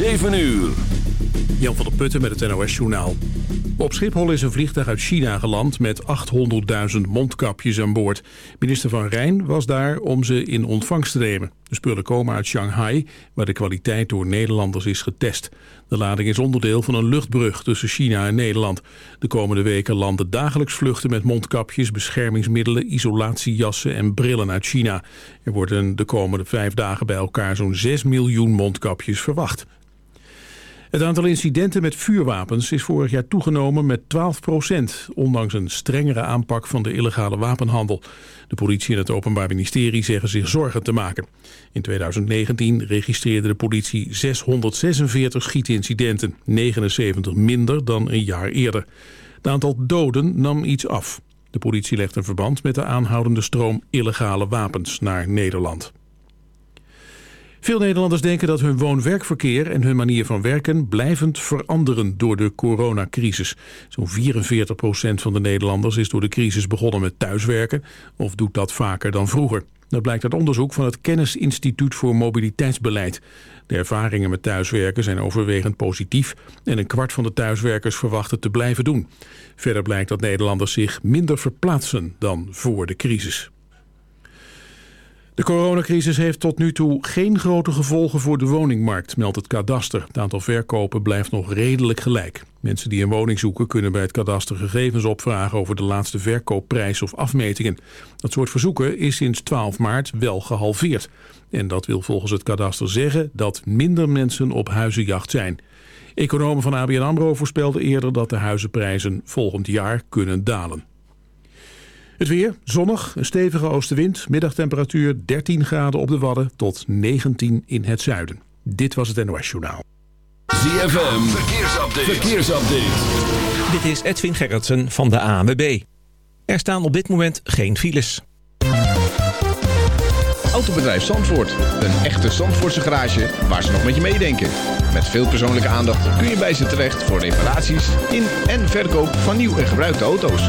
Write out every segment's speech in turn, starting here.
7 uur. Jan van der Putten met het NOS Journaal. Op Schiphol is een vliegtuig uit China geland met 800.000 mondkapjes aan boord. Minister Van Rijn was daar om ze in ontvangst te nemen. De spullen komen uit Shanghai, waar de kwaliteit door Nederlanders is getest. De lading is onderdeel van een luchtbrug tussen China en Nederland. De komende weken landen dagelijks vluchten met mondkapjes, beschermingsmiddelen, isolatiejassen en brillen uit China. Er worden de komende vijf dagen bij elkaar zo'n 6 miljoen mondkapjes verwacht. Het aantal incidenten met vuurwapens is vorig jaar toegenomen met 12 procent, ondanks een strengere aanpak van de illegale wapenhandel. De politie en het Openbaar Ministerie zeggen zich zorgen te maken. In 2019 registreerde de politie 646 schietincidenten, 79 minder dan een jaar eerder. Het aantal doden nam iets af. De politie legt een verband met de aanhoudende stroom illegale wapens naar Nederland. Veel Nederlanders denken dat hun woon-werkverkeer en hun manier van werken blijvend veranderen door de coronacrisis. Zo'n 44% van de Nederlanders is door de crisis begonnen met thuiswerken of doet dat vaker dan vroeger. Dat blijkt uit onderzoek van het Kennisinstituut voor Mobiliteitsbeleid. De ervaringen met thuiswerken zijn overwegend positief en een kwart van de thuiswerkers verwacht te blijven doen. Verder blijkt dat Nederlanders zich minder verplaatsen dan voor de crisis. De coronacrisis heeft tot nu toe geen grote gevolgen voor de woningmarkt, meldt het kadaster. Het aantal verkopen blijft nog redelijk gelijk. Mensen die een woning zoeken kunnen bij het kadaster gegevens opvragen over de laatste verkoopprijs of afmetingen. Dat soort verzoeken is sinds 12 maart wel gehalveerd. En dat wil volgens het kadaster zeggen dat minder mensen op huizenjacht zijn. Economen van ABN AMRO voorspelden eerder dat de huizenprijzen volgend jaar kunnen dalen. Het weer, zonnig, een stevige oostenwind, middagtemperatuur 13 graden op de Wadden tot 19 in het zuiden. Dit was het NOS Journaal. ZFM, verkeersupdate. verkeersupdate. Dit is Edwin Gerritsen van de ANWB. Er staan op dit moment geen files. Autobedrijf Zandvoort. Een echte Zandvoortse garage waar ze nog met je meedenken. Met veel persoonlijke aandacht kun je bij ze terecht voor reparaties in en verkoop van nieuw en gebruikte auto's.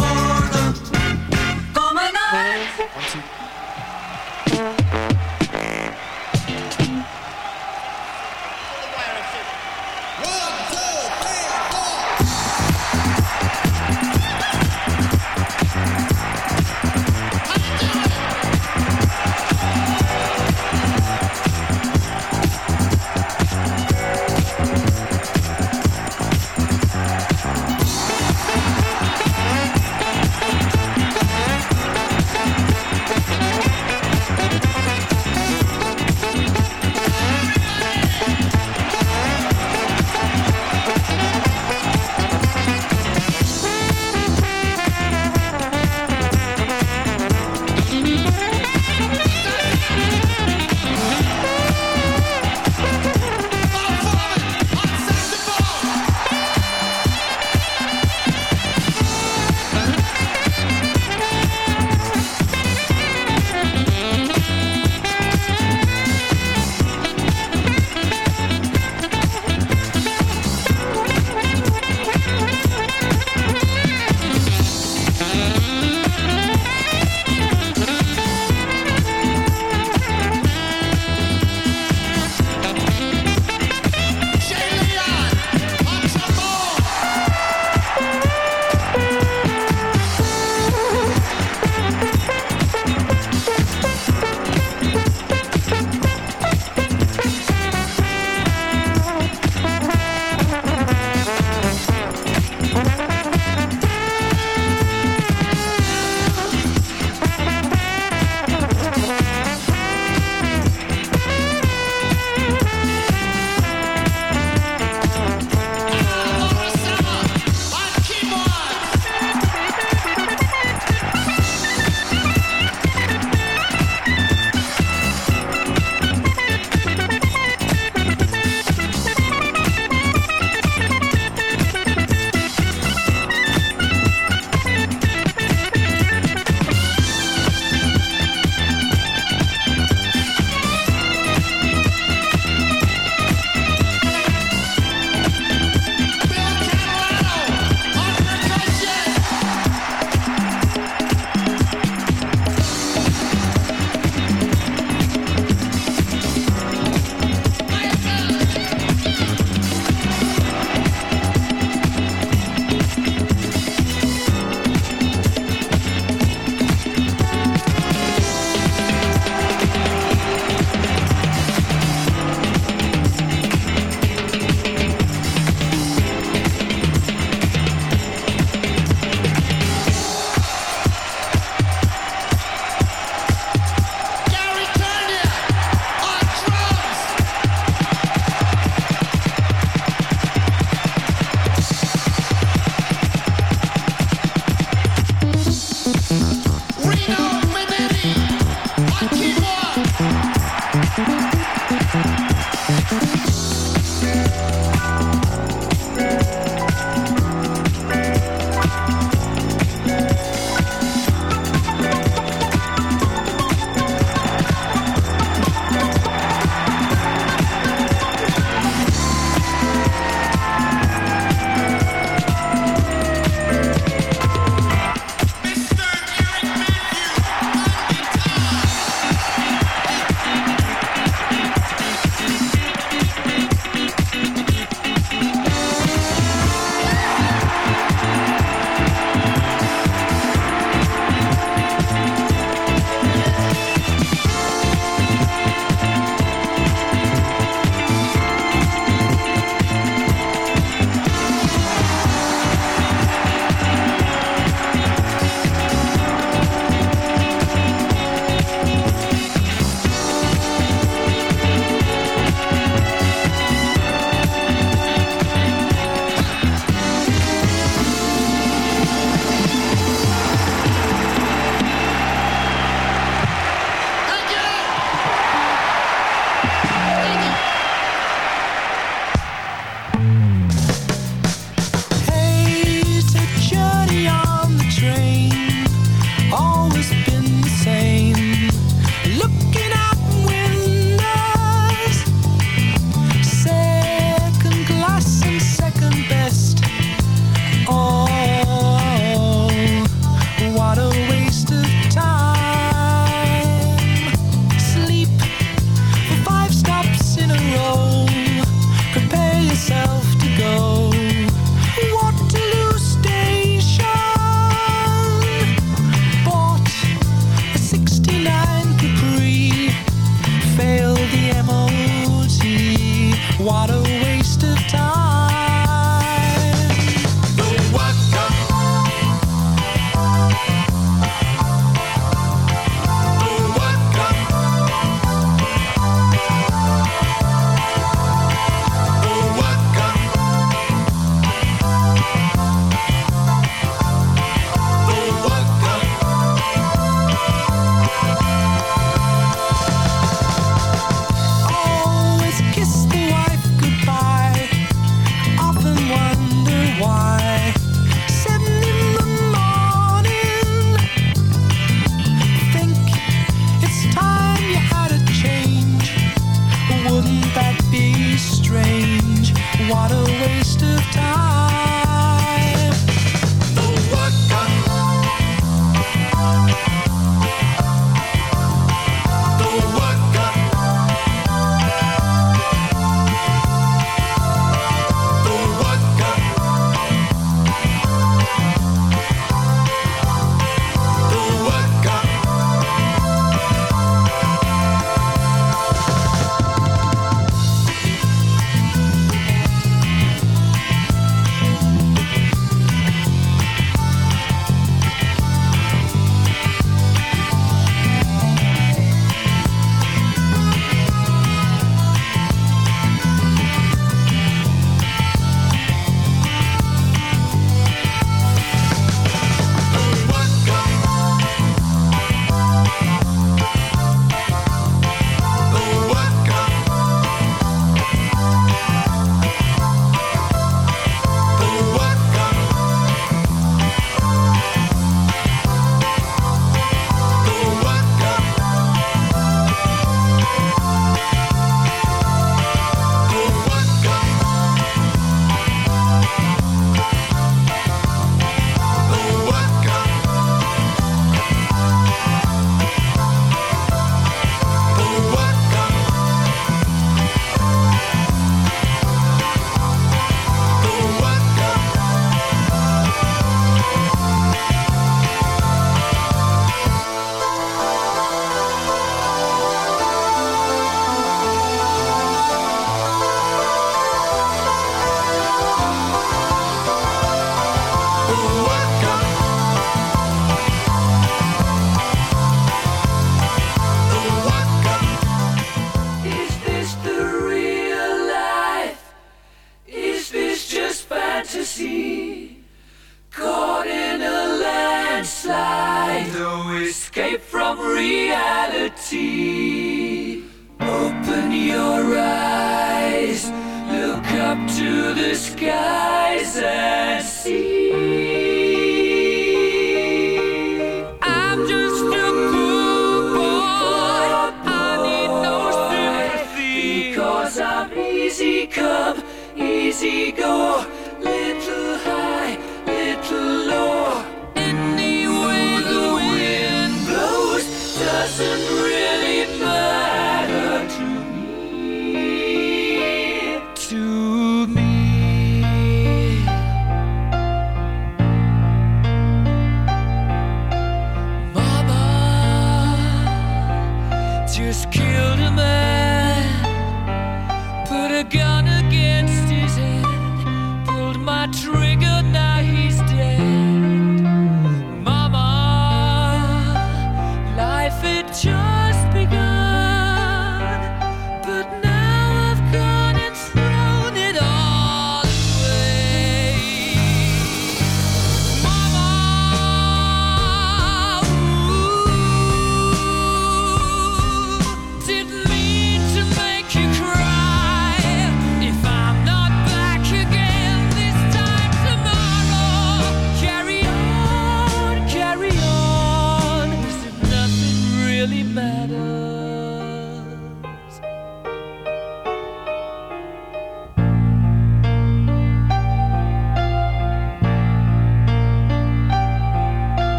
go.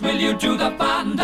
Will you do the band?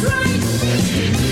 right.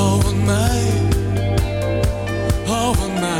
Oh, hou van mij, oh, hou van mij.